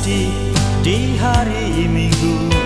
sedih di hari Minggu.